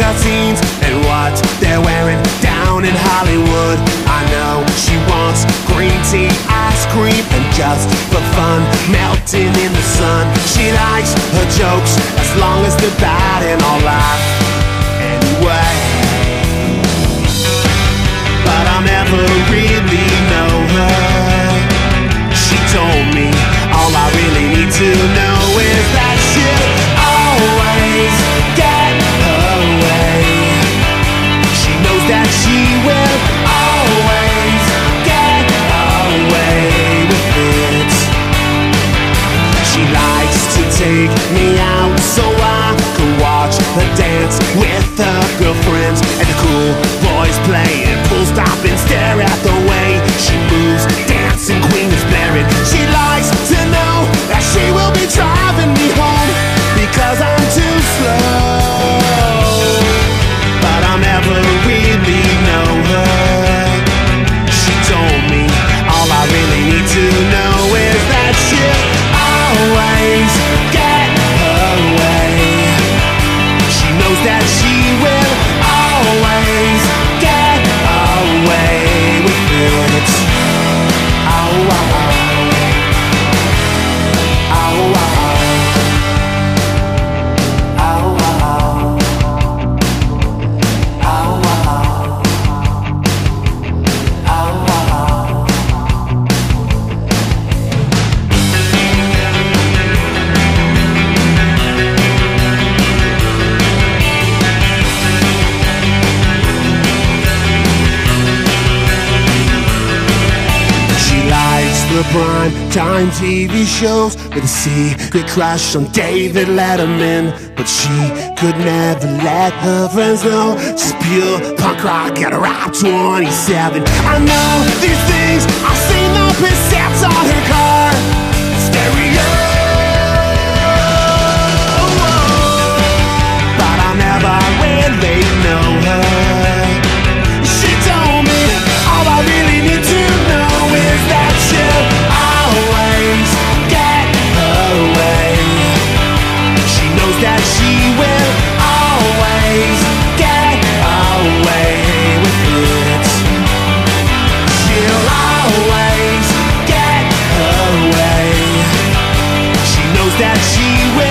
magazines and what they're wearing down in Hollywood. I know she wants green tea, ice cream, and just for fun, melting in the sun. She likes her jokes as long as they're bad and all laugh dance with her girlfriends and the cool boys playing pool stop and stare at the way she moves. Dancing Queen is blaring. She likes to know that she will be driving me home because I'm too slow. But I'll never really know her. She told me all I really need to know is that she'll always the prime time TV shows with a secret crush on David Letterman. But she could never let her friends know. She's pure punk rock at a rap 27. I know these things, I've seen the cassettes on him. she will.